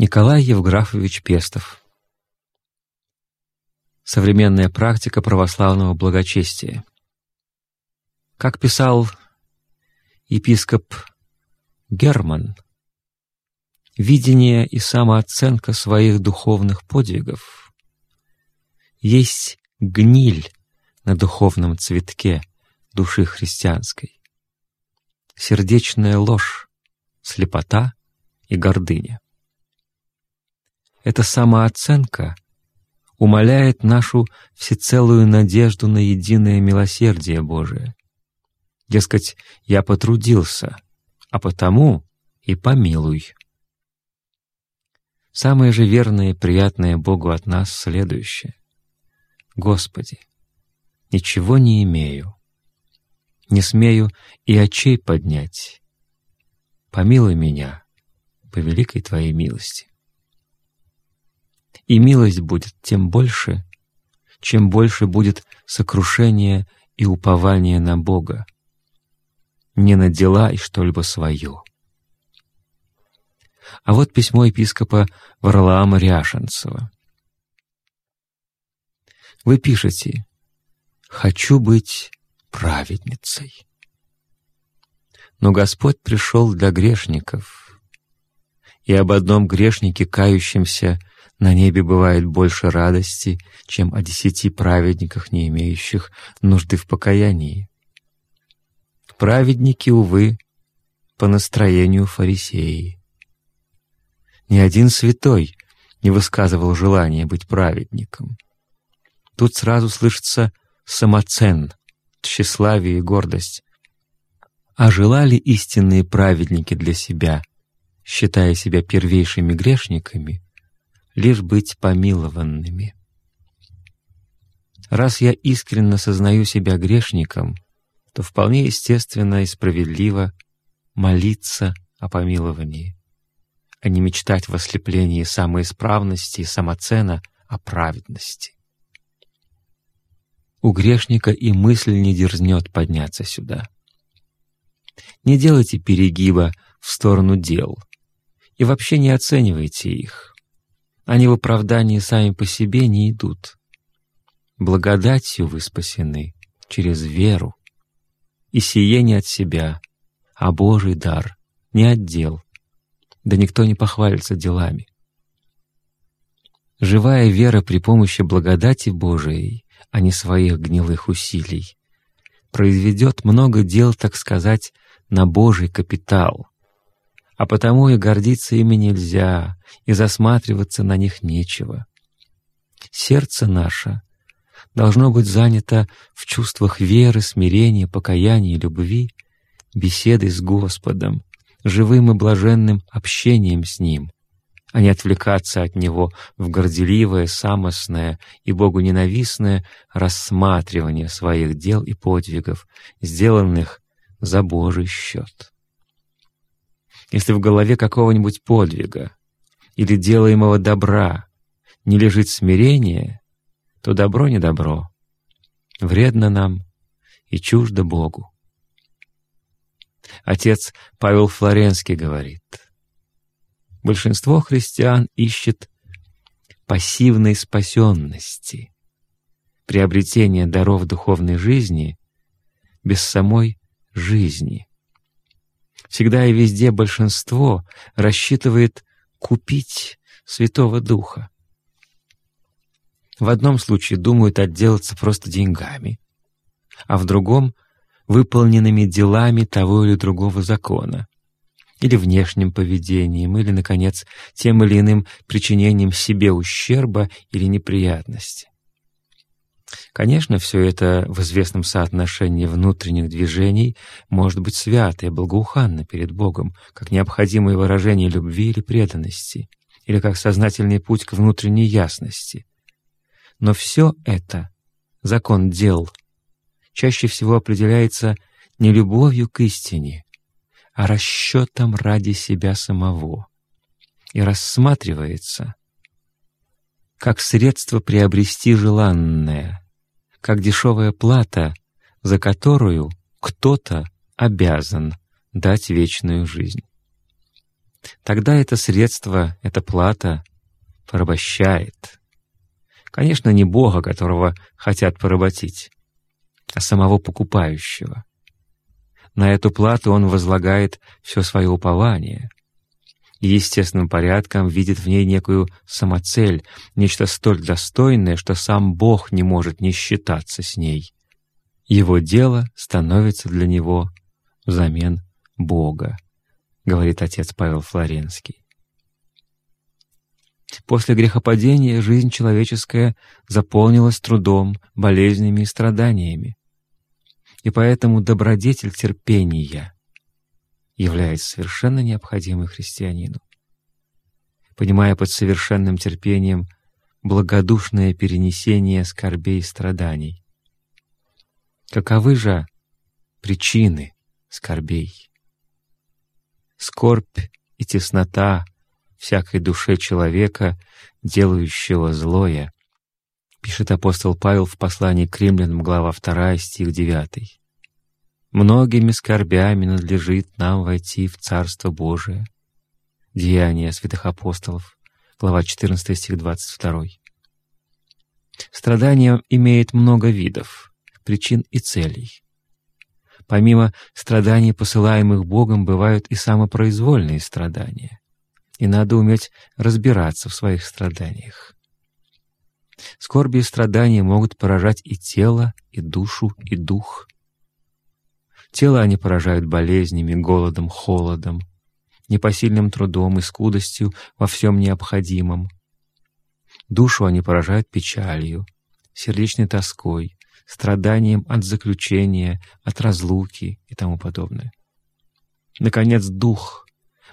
Николай Евграфович Пестов Современная практика православного благочестия Как писал епископ Герман, видение и самооценка своих духовных подвигов есть гниль на духовном цветке души христианской, сердечная ложь, слепота и гордыня. Эта самооценка умаляет нашу всецелую надежду на единое милосердие Божие. Дескать, я потрудился, а потому и помилуй. Самое же верное и приятное Богу от нас следующее. Господи, ничего не имею, не смею и очей поднять. Помилуй меня по великой Твоей милости. И милость будет тем больше, чем больше будет сокрушение и упование на Бога, не на дела и что-либо свое. А вот письмо епископа Варлаама Ряшенцева. Вы пишете «Хочу быть праведницей». Но Господь пришел для грешников, и об одном грешнике, кающемся, на небе бывает больше радости, чем о десяти праведниках, не имеющих нужды в покаянии. Праведники, увы, по настроению фарисеи. Ни один святой не высказывал желания быть праведником. Тут сразу слышится самоцен, тщеславие и гордость. А желали истинные праведники для себя, считая себя первейшими грешниками, лишь быть помилованными. Раз я искренне сознаю себя грешником, то вполне естественно и справедливо молиться о помиловании, а не мечтать в ослеплении самоисправности и самоцена о праведности. У грешника и мысль не дерзнет подняться сюда. Не делайте перегиба в сторону дел и вообще не оценивайте их. Они в оправдании сами по себе не идут. Благодатью вы спасены через веру. И сие не от себя, а Божий дар, не от дел. Да никто не похвалится делами. Живая вера при помощи благодати Божией, а не своих гнилых усилий, произведет много дел, так сказать, на Божий капитал, а потому и гордиться ими нельзя, и засматриваться на них нечего. Сердце наше должно быть занято в чувствах веры, смирения, покаяния и любви, беседой с Господом, живым и блаженным общением с Ним, а не отвлекаться от Него в горделивое, самостное и Богу ненавистное рассматривание своих дел и подвигов, сделанных за Божий счет. Если в голове какого-нибудь подвига или делаемого добра не лежит смирение, то добро не добро, вредно нам и чуждо Богу. Отец Павел Флоренский говорит, большинство христиан ищет пассивной спасенности, приобретения даров духовной жизни без самой жизни. Всегда и везде большинство рассчитывает купить Святого Духа. В одном случае думают отделаться просто деньгами, а в другом — выполненными делами того или другого закона, или внешним поведением, или, наконец, тем или иным причинением себе ущерба или неприятности. Конечно, все это в известном соотношении внутренних движений может быть свято и благоуханно перед Богом, как необходимое выражение любви или преданности, или как сознательный путь к внутренней ясности. Но все это, закон дел, чаще всего определяется не любовью к истине, а расчетом ради себя самого. И рассматривается как средство приобрести желанное, как дешевая плата, за которую кто-то обязан дать вечную жизнь. тогда это средство, эта плата порабощает. Конечно, не Бога, которого хотят поработить, а самого покупающего. На эту плату он возлагает все свое упование и естественным порядком видит в ней некую самоцель, нечто столь достойное, что сам Бог не может не считаться с ней. Его дело становится для него взамен Бога, говорит отец Павел Флоренский. После грехопадения жизнь человеческая заполнилась трудом, болезнями и страданиями. И поэтому добродетель терпения является совершенно необходимой христианину. Понимая под совершенным терпением благодушное перенесение скорбей и страданий. Каковы же причины скорбей? Скорбь и теснота всякой душе человека, делающего злое, пишет апостол Павел в послании к римлянам, глава 2, стих 9. «Многими скорбями надлежит нам войти в Царство Божие». Деяния святых апостолов, глава 14, стих 22. Страдание имеет много видов, причин и целей. Помимо страданий, посылаемых Богом, бывают и самопроизвольные страдания и надо уметь разбираться в своих страданиях. Скорби и страдания могут поражать и тело, и душу, и дух. Тело они поражают болезнями, голодом, холодом, непосильным трудом и скудостью во всем необходимом. Душу они поражают печалью, сердечной тоской, страданием от заключения, от разлуки и тому подобное. Наконец, дух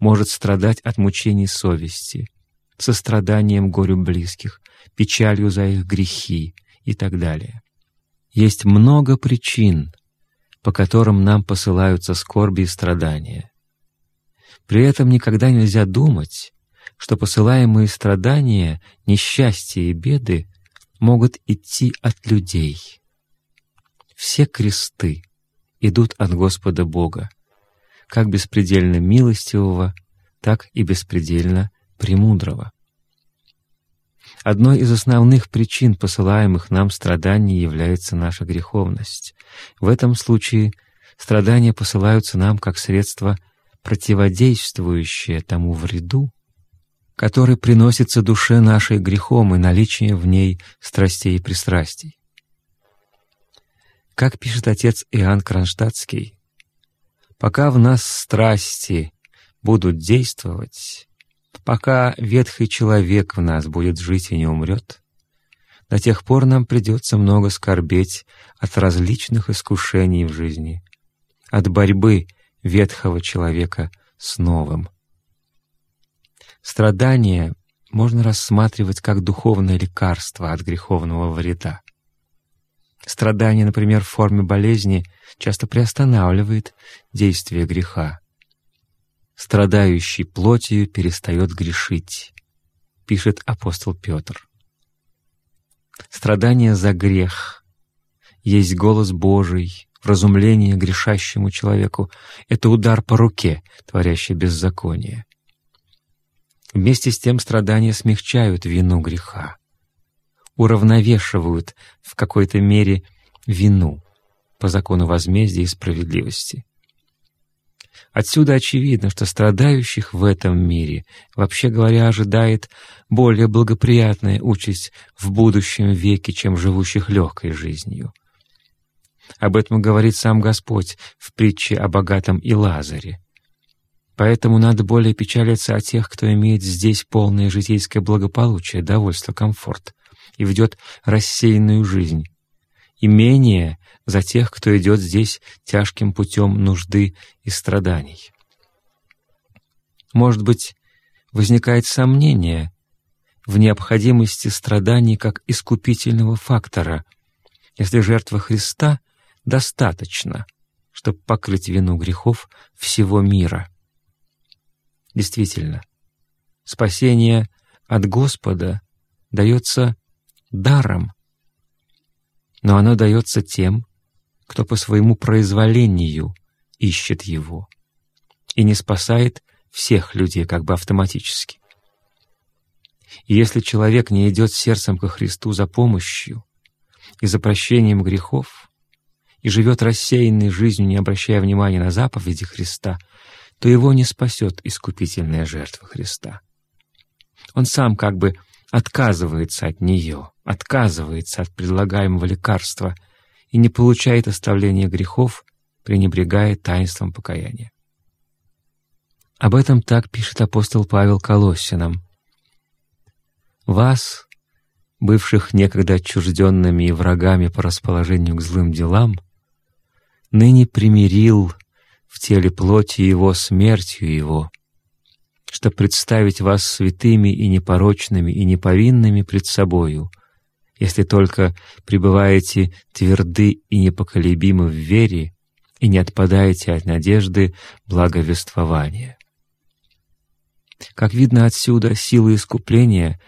может страдать от мучений совести, состраданием горю близких, печалью за их грехи и так далее. Есть много причин, по которым нам посылаются скорби и страдания. При этом никогда нельзя думать, что посылаемые страдания, несчастья и беды могут идти от людей. Все кресты идут от Господа Бога, как беспредельно милостивого, так и беспредельно премудрого. Одной из основных причин посылаемых нам страданий является наша греховность. В этом случае страдания посылаются нам как средство, противодействующее тому вреду, который приносится душе нашей грехом и наличие в ней страстей и пристрастий. Как пишет отец Иоанн Кронштадтский, Пока в нас страсти будут действовать, пока ветхий человек в нас будет жить и не умрет, до тех пор нам придется много скорбеть от различных искушений в жизни, от борьбы ветхого человека с новым. Страдания можно рассматривать как духовное лекарство от греховного вреда. Страдание, например, в форме болезни, часто приостанавливает действие греха. «Страдающий плотью перестает грешить», — пишет апостол Петр. Страдание за грех есть голос Божий, вразумление грешащему человеку — это удар по руке, творящий беззаконие. Вместе с тем страдания смягчают вину греха уравновешивают в какой-то мере вину по закону возмездия и справедливости. Отсюда очевидно, что страдающих в этом мире, вообще говоря, ожидает более благоприятная участь в будущем веке, чем живущих легкой жизнью. Об этом говорит сам Господь в притче о богатом и Лазаре. Поэтому надо более печалиться о тех, кто имеет здесь полное житейское благополучие, довольство, комфорт, и ведет рассеянную жизнь, и менее за тех, кто идет здесь тяжким путем нужды и страданий. Может быть, возникает сомнение в необходимости страданий как искупительного фактора, если жертва Христа достаточно, чтобы покрыть вину грехов всего мира. Действительно, спасение от Господа дается даром, но оно дается тем, кто по своему произволению ищет его и не спасает всех людей как бы автоматически. И если человек не идет сердцем ко Христу за помощью и за прощением грехов, и живет рассеянной жизнью, не обращая внимания на заповеди Христа, то его не спасет искупительная жертва Христа. Он сам как бы отказывается от нее, отказывается от предлагаемого лекарства и не получает оставления грехов, пренебрегая таинством покаяния. Об этом так пишет апостол Павел Колоссянам. «Вас, бывших некогда отчужденными и врагами по расположению к злым делам, ныне примирил в теле плоти Его смертью Его, чтобы представить вас святыми и непорочными и неповинными пред собою, если только пребываете тверды и непоколебимы в вере и не отпадаете от надежды благовествования. Как видно отсюда, сила искупления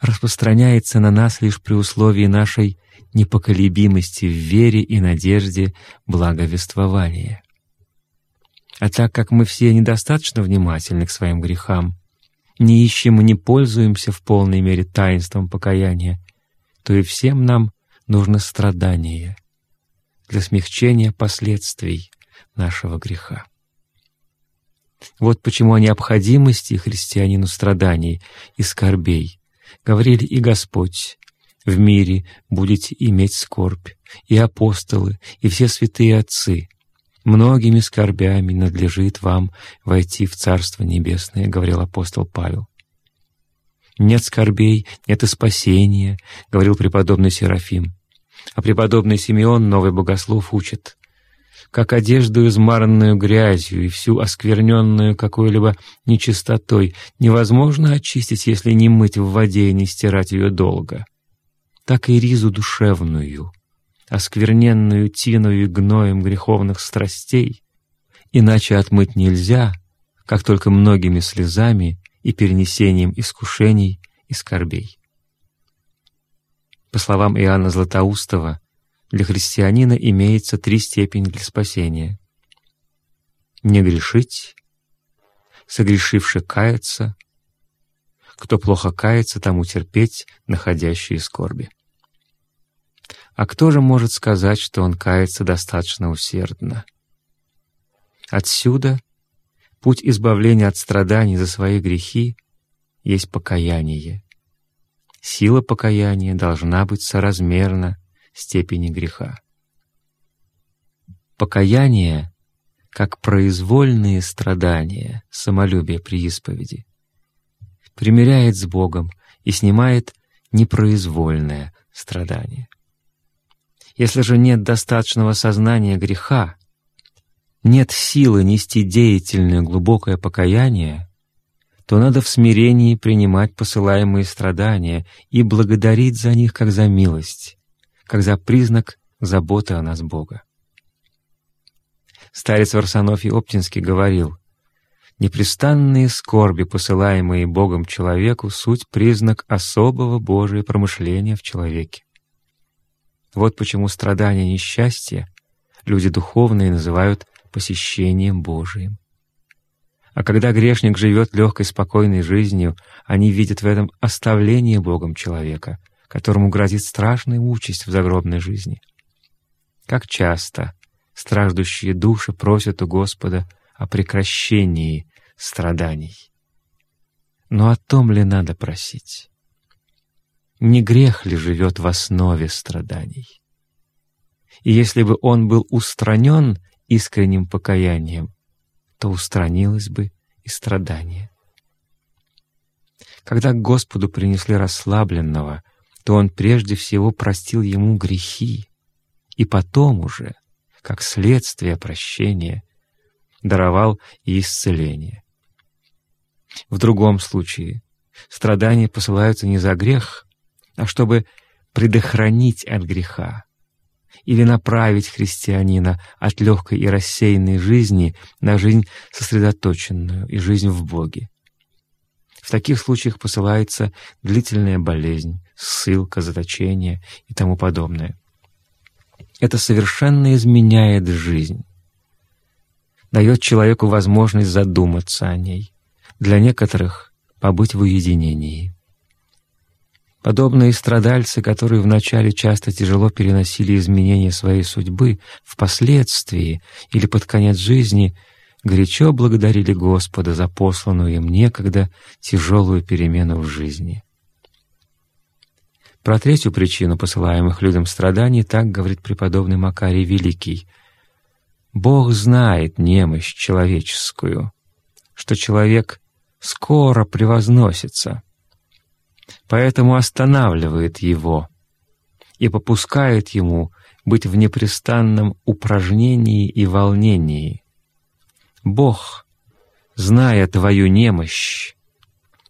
распространяется на нас лишь при условии нашей непоколебимости в вере и надежде благовествования. А так как мы все недостаточно внимательны к своим грехам, не ищем и не пользуемся в полной мере таинством покаяния, то и всем нам нужно страдание для смягчения последствий нашего греха. Вот почему о необходимости христианину страданий и скорбей говорили и Господь. В мире будете иметь скорбь, и апостолы, и все святые отцы. Многими скорбями надлежит вам войти в Царство Небесное, говорил апостол Павел. «Нет скорбей, нет и спасения», — говорил преподобный Серафим. А преподобный Симеон, новый богослов, учит как одежду, измаранную грязью и всю оскверненную какой-либо нечистотой, невозможно очистить, если не мыть в воде и не стирать ее долго. Так и ризу душевную, оскверненную тиной и гноем греховных страстей, иначе отмыть нельзя, как только многими слезами и перенесением искушений и скорбей. По словам Иоанна Златоустова, для христианина имеется три степени для спасения. Не грешить, согрешивший каяться, кто плохо кается, тому терпеть находящие скорби. А кто же может сказать, что он кается достаточно усердно? Отсюда путь избавления от страданий за свои грехи есть покаяние. Сила покаяния должна быть соразмерна степени греха. Покаяние, как произвольные страдания, самолюбие при исповеди, примиряет с Богом и снимает непроизвольное страдание. Если же нет достаточного сознания греха, нет силы нести деятельное глубокое покаяние, то надо в смирении принимать посылаемые страдания и благодарить за них как за милость, как за признак заботы о нас Бога. Старец Варсонофий Оптинский говорил, «Непрестанные скорби, посылаемые Богом человеку, суть признак особого Божия промышления в человеке. Вот почему страдания несчастья люди духовные называют посещением Божиим. А когда грешник живет легкой, спокойной жизнью, они видят в этом оставление Богом человека, которому грозит страшная участь в загробной жизни. Как часто страждущие души просят у Господа о прекращении страданий. Но о том ли надо просить? Не грех ли живет в основе страданий? И если бы он был устранен искренним покаянием, то устранилось бы и страдание. Когда к Господу принесли расслабленного, то Он прежде всего простил ему грехи, и потом уже, как следствие прощения, даровал и исцеление. В другом случае страдания посылаются не за грех, а чтобы предохранить от греха или направить христианина от легкой и рассеянной жизни на жизнь сосредоточенную и жизнь в Боге. В таких случаях посылается длительная болезнь, ссылка, заточение и тому подобное. Это совершенно изменяет жизнь. дает человеку возможность задуматься о ней, для некоторых — побыть в уединении. Подобные страдальцы, которые вначале часто тяжело переносили изменения своей судьбы, впоследствии или под конец жизни горячо благодарили Господа за посланную им некогда тяжелую перемену в жизни. Про третью причину посылаемых людям страданий так говорит преподобный Макарий Великий. «Бог знает немощь человеческую, что человек скоро превозносится, поэтому останавливает его и попускает ему быть в непрестанном упражнении и волнении. Бог, зная твою немощь,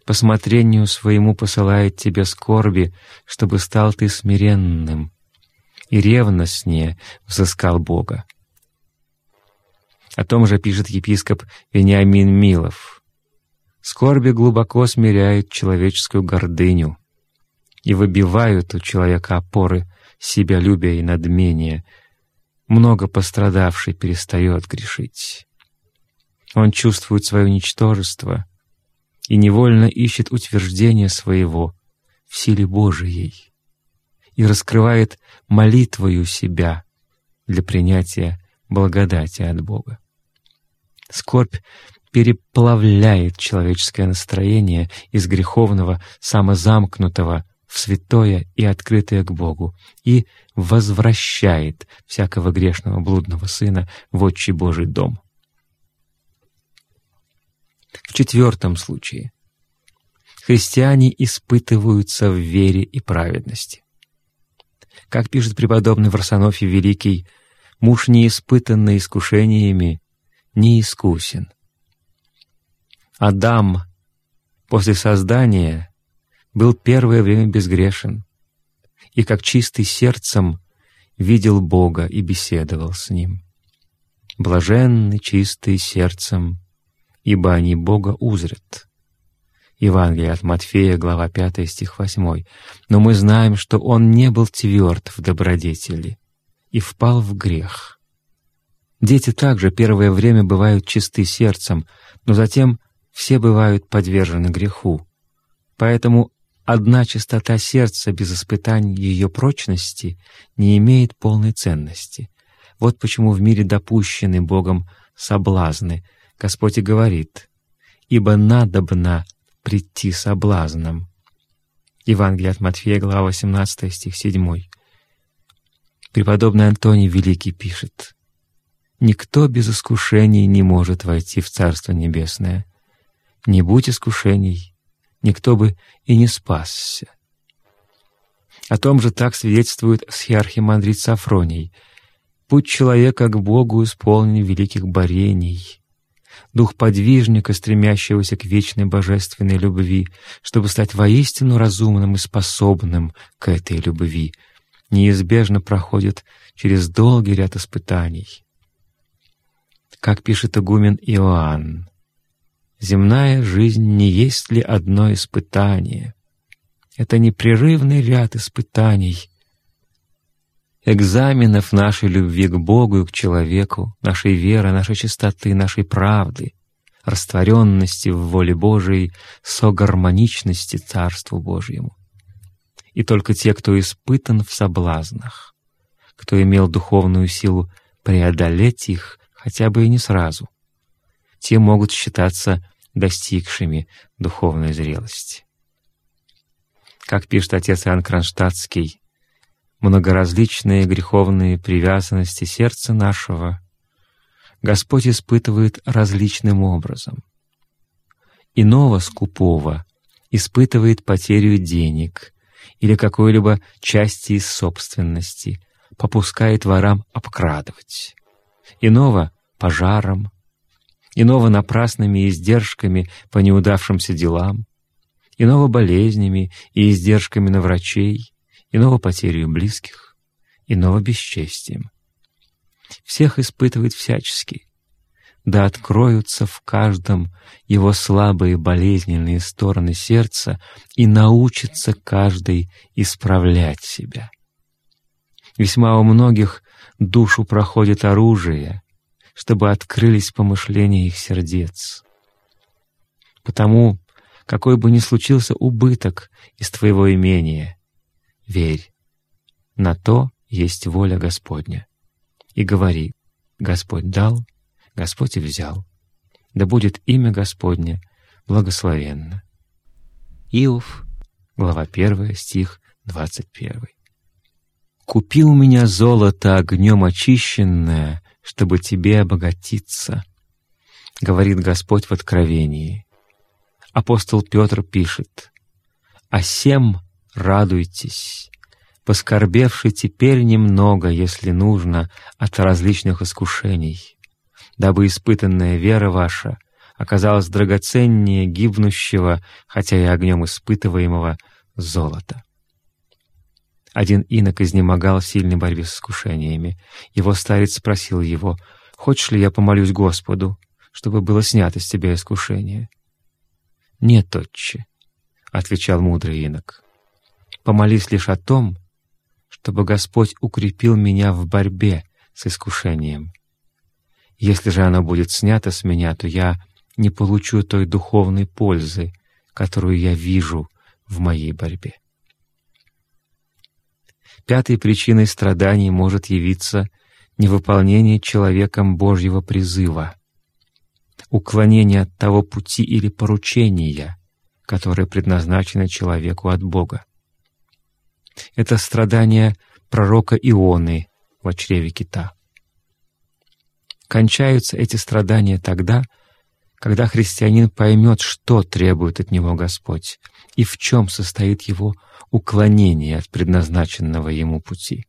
по смотрению своему посылает тебе скорби, чтобы стал ты смиренным, и ревностнее взыскал Бога. О том же пишет епископ Вениамин Милов. «Скорби глубоко смиряют человеческую гордыню и выбивают у человека опоры себялюбия и надмения. Много пострадавший перестает грешить. Он чувствует свое ничтожество — и невольно ищет утверждения своего в силе Божией и раскрывает молитвою себя для принятия благодати от Бога. Скорбь переплавляет человеческое настроение из греховного, самозамкнутого в святое и открытое к Богу и возвращает всякого грешного блудного сына в отчий Божий дом. В четвертом случае христиане испытываются в вере и праведности. Как пишет преподобный Варсонофий Великий, муж, не испытанный искушениями, не искусен. Адам после создания был первое время безгрешен, и как чистый сердцем видел Бога и беседовал с Ним. Блаженный чистый сердцем, ибо они Бога узрят». Евангелие от Матфея, глава 5, стих 8. «Но мы знаем, что он не был тверд в добродетели и впал в грех». Дети также первое время бывают чисты сердцем, но затем все бывают подвержены греху. Поэтому одна чистота сердца без испытаний ее прочности не имеет полной ценности. Вот почему в мире допущены Богом соблазны — Господь и говорит, «Ибо надобно прийти соблазном». Евангелие от Матфея, глава 18, стих 7. Преподобный Антоний Великий пишет, «Никто без искушений не может войти в Царство Небесное. Не будь искушений, никто бы и не спасся». О том же так свидетельствует схиархимандрит Сафроний. «Путь человека к Богу исполнен великих борений, дух подвижника, стремящегося к вечной божественной любви, чтобы стать воистину разумным и способным к этой любви, неизбежно проходит через долгий ряд испытаний. Как пишет игумен Иоанн, «Земная жизнь не есть ли одно испытание? Это непрерывный ряд испытаний, экзаменов нашей любви к Богу и к человеку, нашей веры, нашей чистоты, нашей правды, растворенности в воле Божией, согармоничности Царству Божьему. И только те, кто испытан в соблазнах, кто имел духовную силу преодолеть их хотя бы и не сразу, те могут считаться достигшими духовной зрелости. Как пишет отец Иоанн Кронштадтский, многоразличные греховные привязанности сердца нашего Господь испытывает различным образом. Иного скупого испытывает потерю денег или какой-либо части из собственности, попускает ворам обкрадывать. Иного — пожаром, иного — напрасными издержками по неудавшимся делам, иного — болезнями и издержками на врачей, иного потерей близких, иного бесчестием. Всех испытывает всячески, да откроются в каждом его слабые болезненные стороны сердца и научится каждый исправлять себя. Весьма у многих душу проходит оружие, чтобы открылись помышления их сердец. Потому, какой бы ни случился убыток из твоего имения, верь, на то есть воля Господня. И говори, Господь дал, Господь и взял. Да будет имя Господне благословенно. Иов, глава 1, стих 21. «Купи у меня золото огнем очищенное, чтобы тебе обогатиться», — говорит Господь в Откровении. Апостол Петр пишет, «А сем радуйтесь, поскорбевши теперь немного, если нужно, от различных искушений, дабы испытанная вера ваша оказалась драгоценнее гибнущего, хотя и огнем испытываемого, золота. Один инок изнемогал в сильной борьбе с искушениями. Его старец спросил его, «Хочешь ли я помолюсь Господу, чтобы было снято с тебя искушение?» «Нет, отче», — отвечал мудрый инок. «Помолись лишь о том, чтобы Господь укрепил меня в борьбе с искушением. Если же оно будет снято с меня, то я не получу той духовной пользы, которую я вижу в моей борьбе. Пятой причиной страданий может явиться невыполнение человеком Божьего призыва, уклонение от того пути или поручения, которое предназначено человеку от Бога. Это страдания пророка Ионы в чреве кита. Кончаются эти страдания тогда, когда христианин поймет, что требует от него Господь и в чем состоит его уклонение от предназначенного ему пути.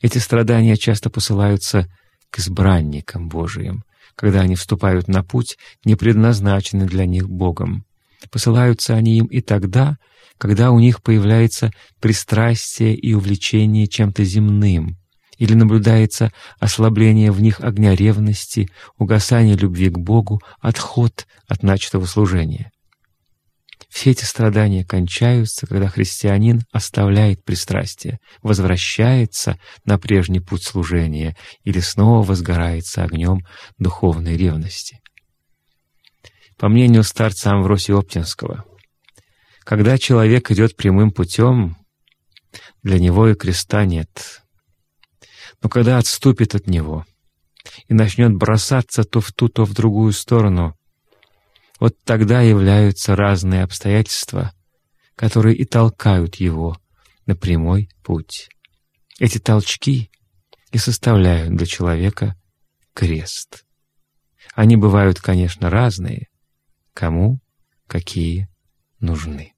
Эти страдания часто посылаются к избранникам Божиим, когда они вступают на путь, не предназначенный для них Богом. Посылаются они им и тогда, когда у них появляется пристрастие и увлечение чем-то земным, или наблюдается ослабление в них огня ревности, угасание любви к Богу, отход от начатого служения. Все эти страдания кончаются, когда христианин оставляет пристрастие, возвращается на прежний путь служения или снова возгорается огнем духовной ревности. По мнению старца Амвросия Оптинского, когда человек идет прямым путем, для него и креста нет. Но когда отступит от него и начнет бросаться то в ту, то в другую сторону, вот тогда являются разные обстоятельства, которые и толкают его на прямой путь. Эти толчки и составляют для человека крест. Они бывают, конечно, разные, кому какие нужны.